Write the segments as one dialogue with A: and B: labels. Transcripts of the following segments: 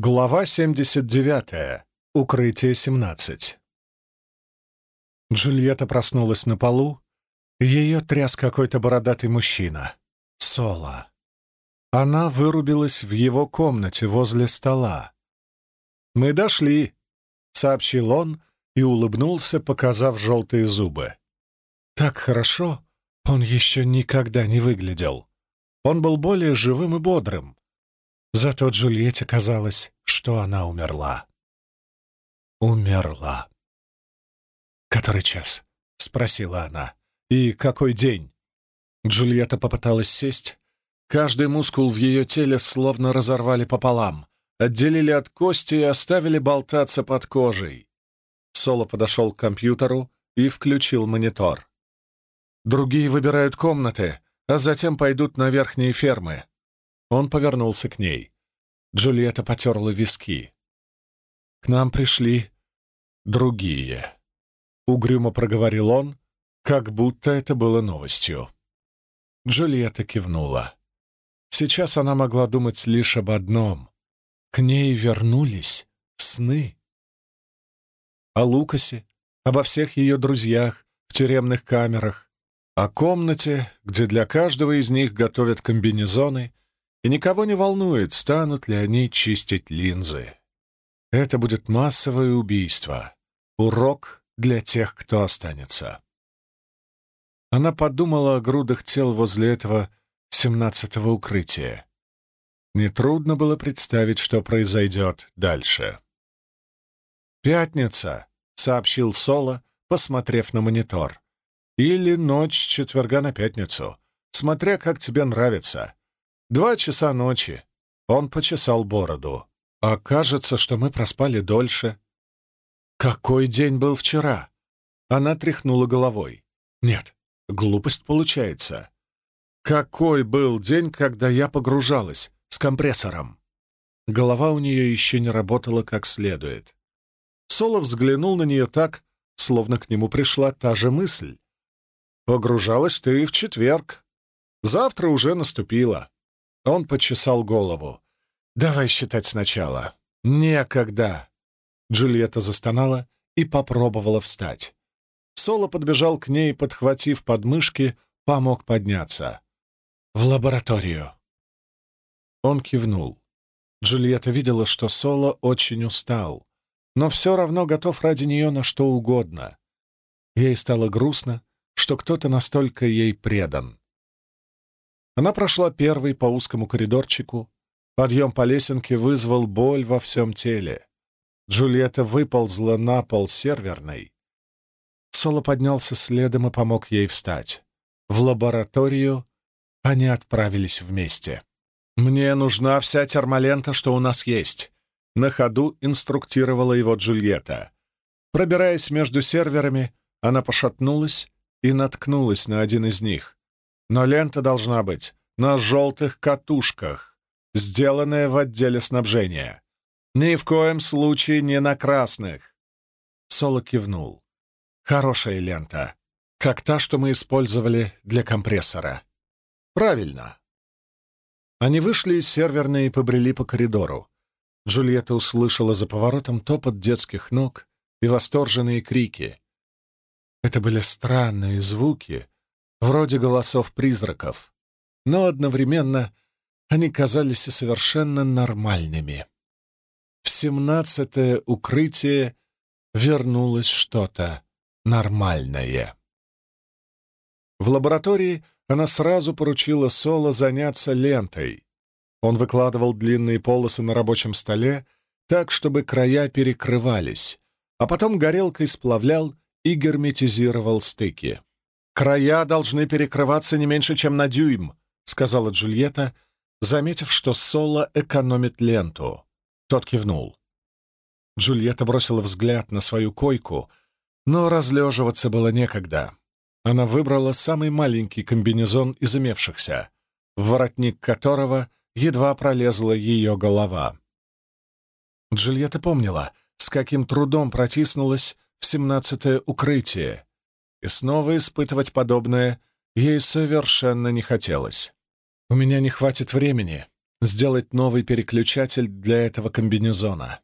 A: Глава 79. Укрытие 17. Джульетта проснулась на полу. Ее тряс какой-то бородатый мужчина. Соло. Она вырубилась в его комнате возле стола. «Мы дошли», — сообщил он и улыбнулся, показав желтые зубы. Так хорошо он еще никогда не выглядел. Он был более живым и бодрым. Зато Джульетте казалось, что она умерла. Умерла. «Который час?» — спросила она. «И какой день?» Джульетта попыталась сесть. Каждый мускул в ее теле словно разорвали пополам, отделили от кости и оставили болтаться под кожей. Соло подошел к компьютеру и включил монитор. «Другие выбирают комнаты, а затем пойдут на верхние фермы». Он повернулся к ней. Джульетта потерла виски. «К нам пришли другие», — угрюмо проговорил он, как будто это было новостью. Джульетта кивнула. Сейчас она могла думать лишь об одном. К ней вернулись сны. О Лукасе, обо всех ее друзьях в тюремных камерах, о комнате, где для каждого из них готовят комбинезоны, и никого не волнует, станут ли они чистить линзы. Это будет массовое убийство, урок для тех, кто останется. Она подумала о грудах тел возле этого семнадцатого укрытия. Нетрудно было представить, что произойдет дальше. «Пятница», — сообщил Соло, посмотрев на монитор. «Или ночь с четверга на пятницу, смотря как тебе нравится. Два часа ночи». Он почесал бороду. «А кажется, что мы проспали дольше». «Какой день был вчера?» Она тряхнула головой. «Нет, глупость получается. Какой был день, когда я погружалась с компрессором?» Голова у нее еще не работала как следует. Соло взглянул на нее так, словно к нему пришла та же мысль. «Погружалась ты в четверг. Завтра уже наступило». Он почесал голову. «Давай считать сначала. Некогда!» Джульетта застонала и попробовала встать. Соло подбежал к ней, подхватив подмышки, помог подняться. «В лабораторию!» Он кивнул. Джульетта видела, что Соло очень устал, но все равно готов ради нее на что угодно. Ей стало грустно, что кто-то настолько ей предан. Она прошла первой по узкому коридорчику, Подъем по лесенке вызвал боль во всем теле. Джульетта выползла на пол серверной. Соло поднялся следом и помог ей встать. В лабораторию они отправились вместе. «Мне нужна вся термолента, что у нас есть», — на ходу инструктировала его Джульетта. Пробираясь между серверами, она пошатнулась и наткнулась на один из них. Но лента должна быть на желтых катушках сделанное в отделе снабжения. Ни в коем случае не на красных. Соло кивнул. Хорошая лента, как та, что мы использовали для компрессора. Правильно. Они вышли из серверной и побрели по коридору. Джульетта услышала за поворотом топот детских ног и восторженные крики. Это были странные звуки, вроде голосов призраков, но одновременно они казались совершенно нормальными. В семнадцатое укрытие вернулось что-то нормальное. В лаборатории она сразу поручила Соло заняться лентой. Он выкладывал длинные полосы на рабочем столе так, чтобы края перекрывались, а потом горелкой сплавлял и герметизировал стыки. «Края должны перекрываться не меньше, чем на дюйм», — сказала Джульетта, — заметив, что Соло экономит ленту. Тот кивнул. Джульетта бросила взгляд на свою койку, но разлеживаться было некогда. Она выбрала самый маленький комбинезон из имевшихся, в воротник которого едва пролезла ее голова. Джульетта помнила, с каким трудом протиснулась в семнадцатое укрытие, и снова испытывать подобное ей совершенно не хотелось. «У меня не хватит времени», сделать новый переключатель для этого комбинезона.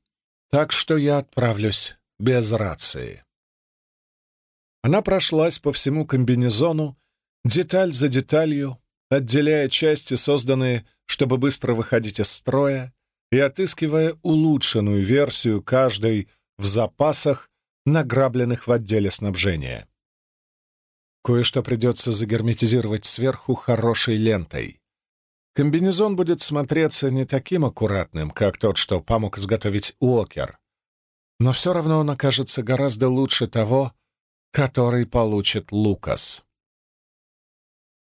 A: Так что я отправлюсь без рации. Она прошлась по всему комбинезону, деталь за деталью, отделяя части, созданные, чтобы быстро выходить из строя, и отыскивая улучшенную версию каждой в запасах, награбленных в отделе снабжения. Кое-что придется загерметизировать сверху хорошей лентой. Комбинезон будет смотреться не таким аккуратным, как тот, что помог изготовить Уокер, но все равно он окажется гораздо лучше того, который получит Лукас.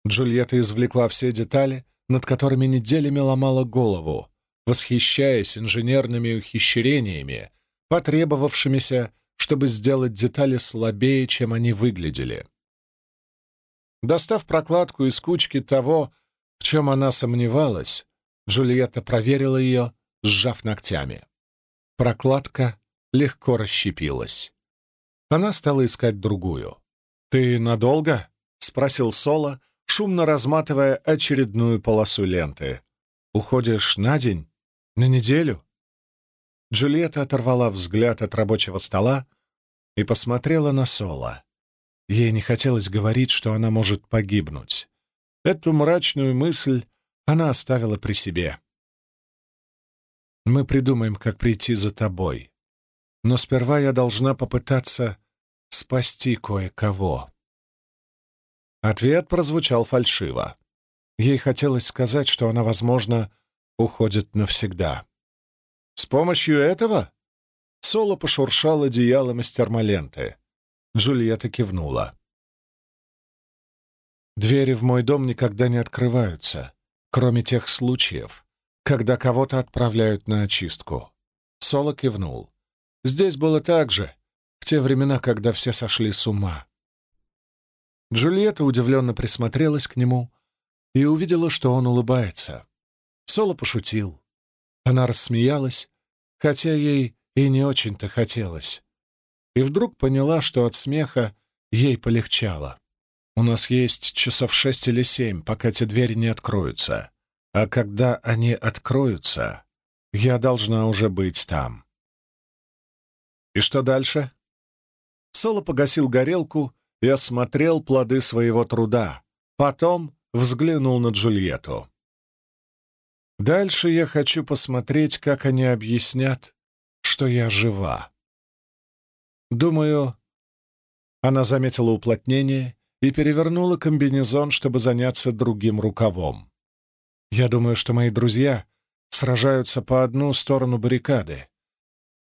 A: Джульетта извлекла все детали, над которыми неделями ломала голову, восхищаясь инженерными ухищрениями, потребовавшимися, чтобы сделать детали слабее, чем они выглядели. Достав прокладку из кучки того, в чем она сомневалась, Джульетта проверила ее, сжав ногтями. Прокладка легко расщепилась. Она стала искать другую. «Ты надолго?» — спросил Соло, шумно разматывая очередную полосу ленты. «Уходишь на день? На неделю?» Джульетта оторвала взгляд от рабочего стола и посмотрела на Соло. Ей не хотелось говорить, что она может погибнуть. Эту мрачную мысль она оставила при себе. «Мы придумаем, как прийти за тобой. Но сперва я должна попытаться спасти кое-кого». Ответ прозвучал фальшиво. Ей хотелось сказать, что она, возможно, уходит навсегда. «С помощью этого?» Соло пошуршал одеялом из термоленты. Джульетта кивнула. «Двери в мой дом никогда не открываются, кроме тех случаев, когда кого-то отправляют на очистку». Соло кивнул. «Здесь было так же, в те времена, когда все сошли с ума». Джульетта удивленно присмотрелась к нему и увидела, что он улыбается. Соло пошутил. Она рассмеялась, хотя ей и не очень-то хотелось. И вдруг поняла, что от смеха ей полегчало. «У нас есть часов шесть или семь, пока эти двери не откроются. А когда они откроются, я должна уже быть там». «И что дальше?» Соло погасил горелку и осмотрел плоды своего труда. Потом взглянул на Джульетту. «Дальше я хочу посмотреть, как они объяснят, что я жива. Думаю...» Она заметила уплотнение и перевернула комбинезон, чтобы заняться другим рукавом. «Я думаю, что мои друзья сражаются по одну сторону баррикады,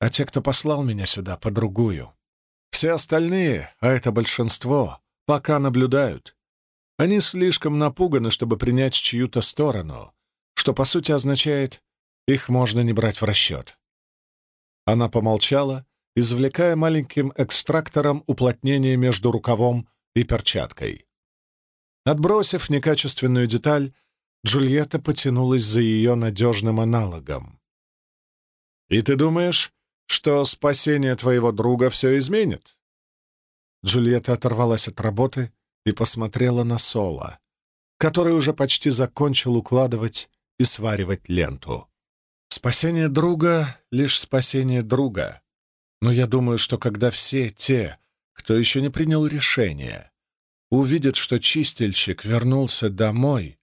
A: а те, кто послал меня сюда, по другую. Все остальные, а это большинство, пока наблюдают. Они слишком напуганы, чтобы принять чью-то сторону, что, по сути, означает, их можно не брать в расчет. Она помолчала, извлекая маленьким экстрактором уплотнение между рукавом и перчаткой. Отбросив некачественную деталь, Джульетта потянулась за ее надежным аналогом. «И ты думаешь, что спасение твоего друга все изменит?» Джульетта оторвалась от работы и посмотрела на Соло, который уже почти закончил укладывать и сваривать ленту. «Спасение друга — лишь спасение друга. Но я думаю, что когда все те, кто еще не принял решение, увидят, что чистильщик вернулся домой,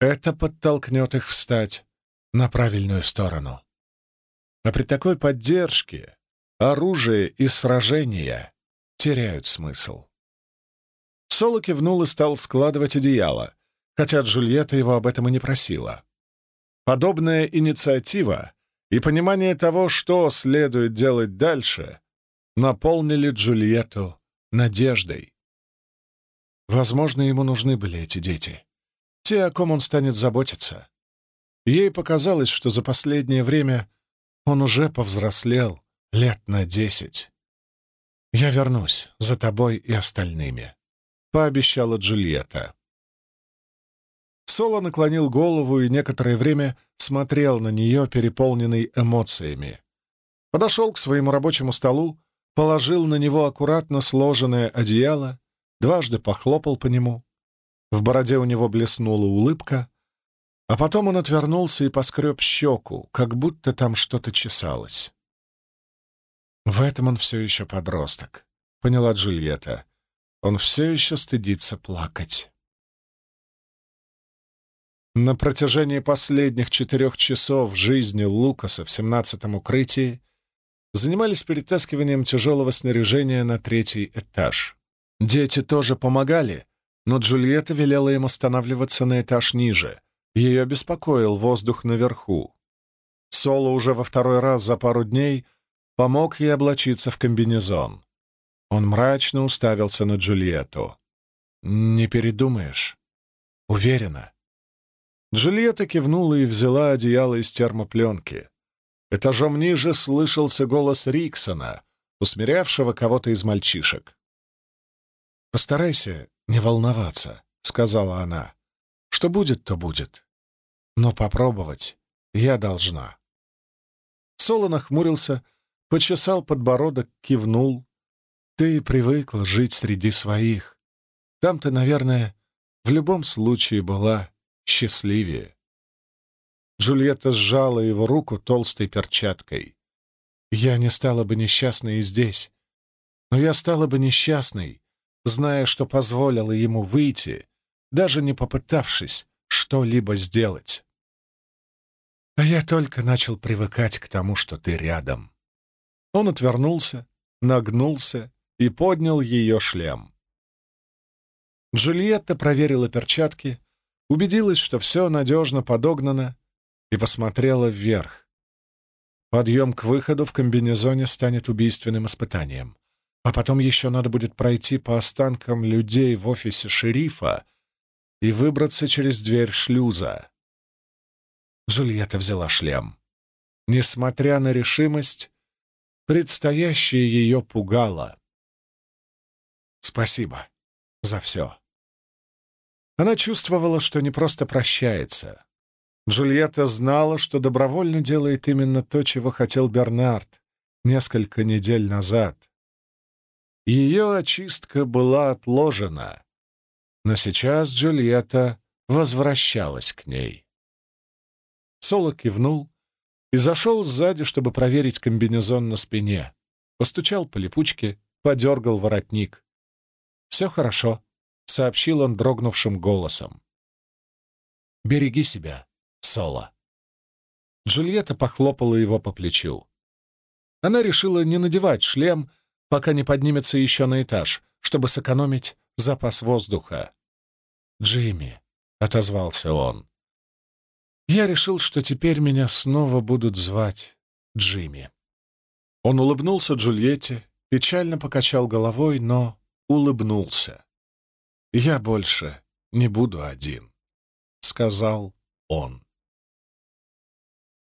A: это подтолкнет их встать на правильную сторону. А при такой поддержке оружие и сражения теряют смысл. Соло кивнул и стал складывать одеяло, хотя Джульетта его об этом и не просила. Подобная инициатива и понимание того, что следует делать дальше, наполнили Джульетту надеждой. Возможно, ему нужны были эти дети. Те, о ком он станет заботиться. Ей показалось, что за последнее время он уже повзрослел лет на десять. «Я вернусь за тобой и остальными», — пообещала Джульетта. Соло наклонил голову и некоторое время смотрел на нее, переполненный эмоциями. Подошел к своему рабочему столу, положил на него аккуратно сложенное одеяло, дважды похлопал по нему. В бороде у него блеснула улыбка, А потом он отвернулся и поскреб щеку, как будто там что-то чесалось. В этом он все еще подросток, поняла Джульетта. Он все еще стыдится плакать. На протяжении последних четырех часов жизни Лукаса в семнадцатом укрытии занимались перетаскиванием тяжелого снаряжения на третий этаж. Дети тоже помогали, но Джульетта велела им останавливаться на этаж ниже. Ее беспокоил воздух наверху. Соло уже во второй раз за пару дней помог ей облачиться в комбинезон. Он мрачно уставился на Джульетту. «Не передумаешь?» «Уверена». Джульетта кивнула и взяла одеяло из термопленки. Этажом ниже слышался голос Риксона, усмирявшего кого-то из мальчишек. «Постарайся не волноваться», — сказала она. «Что будет, то будет. Но попробовать я должна». Соло нахмурился, почесал подбородок, кивнул. «Ты привыкла жить среди своих. Там ты, наверное, в любом случае была счастливее. Джульетта сжала его руку толстой перчаткой. «Я не стала бы несчастной и здесь, но я стала бы несчастной, зная, что позволила ему выйти, даже не попытавшись что-либо сделать. А я только начал привыкать к тому, что ты рядом». Он отвернулся, нагнулся и поднял ее шлем. Джульетта проверила перчатки, убедилась, что все надежно подогнано, и посмотрела вверх. Подъем к выходу в комбинезоне станет убийственным испытанием. А потом еще надо будет пройти по останкам людей в офисе шерифа и выбраться через дверь шлюза. Джульетта взяла шлем. Несмотря на решимость, предстоящее ее пугало. «Спасибо за все». Она чувствовала, что не просто прощается. Джульетта знала, что добровольно делает именно то, чего хотел Бернард несколько недель назад. Ее очистка была отложена, но сейчас Джульетта возвращалась к ней. Соло кивнул и зашел сзади, чтобы проверить комбинезон на спине. Постучал по липучке, подергал воротник. «Все хорошо», сообщил он дрогнувшим голосом. «Береги себя, Соло». Джульетта похлопала его по плечу. Она решила не надевать шлем, пока не поднимется еще на этаж, чтобы сэкономить запас воздуха. «Джимми», — отозвался он. «Я решил, что теперь меня снова будут звать Джимми». Он улыбнулся Джульетте, печально покачал головой, но улыбнулся. «Я больше не буду один», — сказал он.